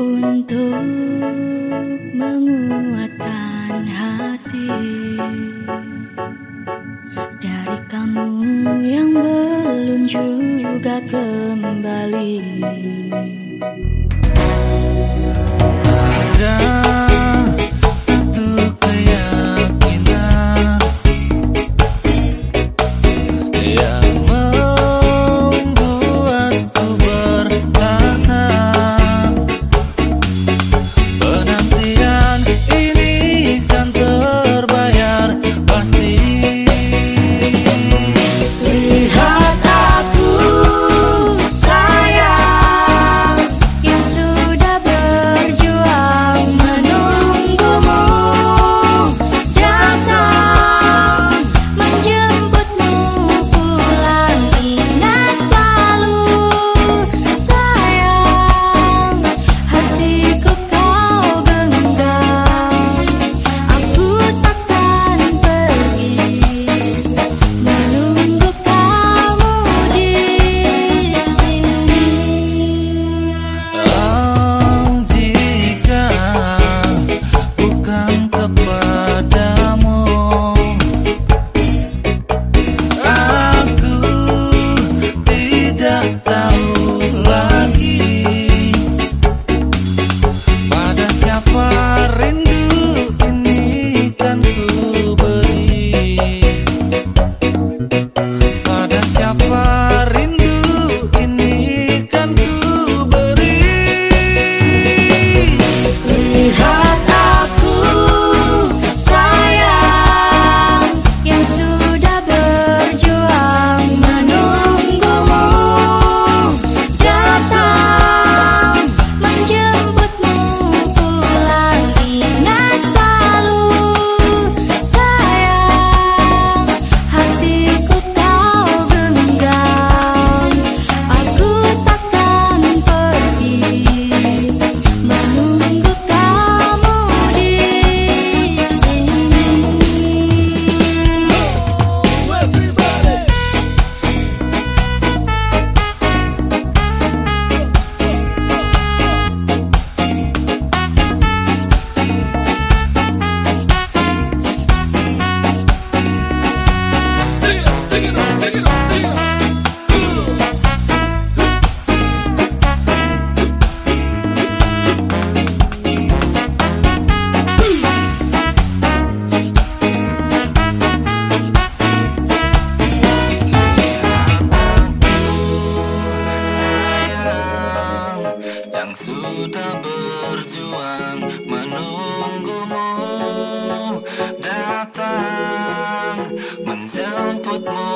untuk menguatkan hati dari kamu yang belum juga kembali. Sudah berjuang menunggumu datang menjemputmu